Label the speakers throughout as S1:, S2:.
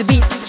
S1: the beat.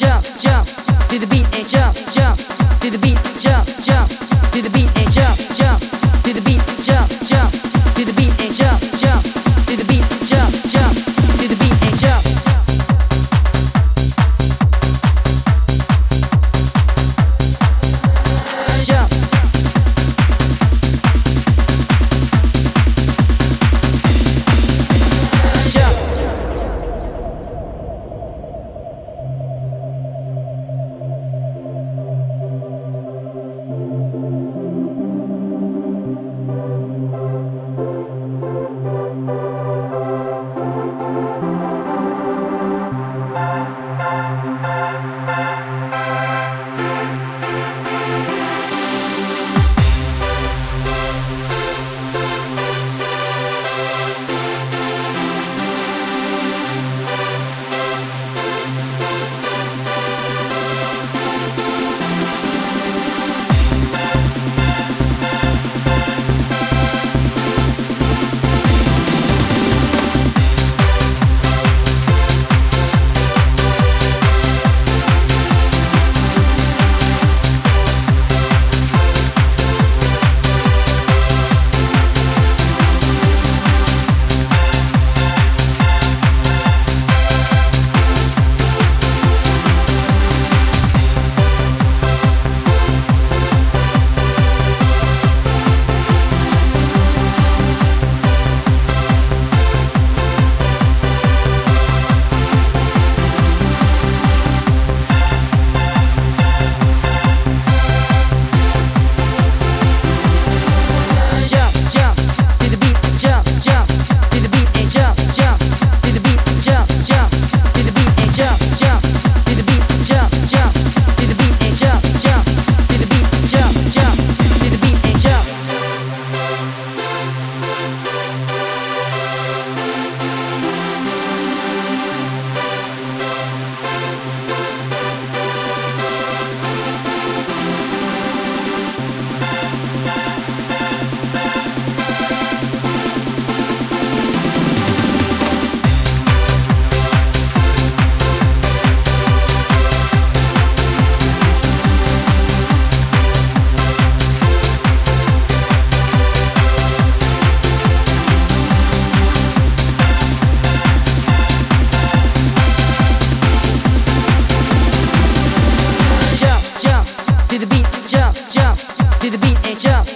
S1: to the beat and jump.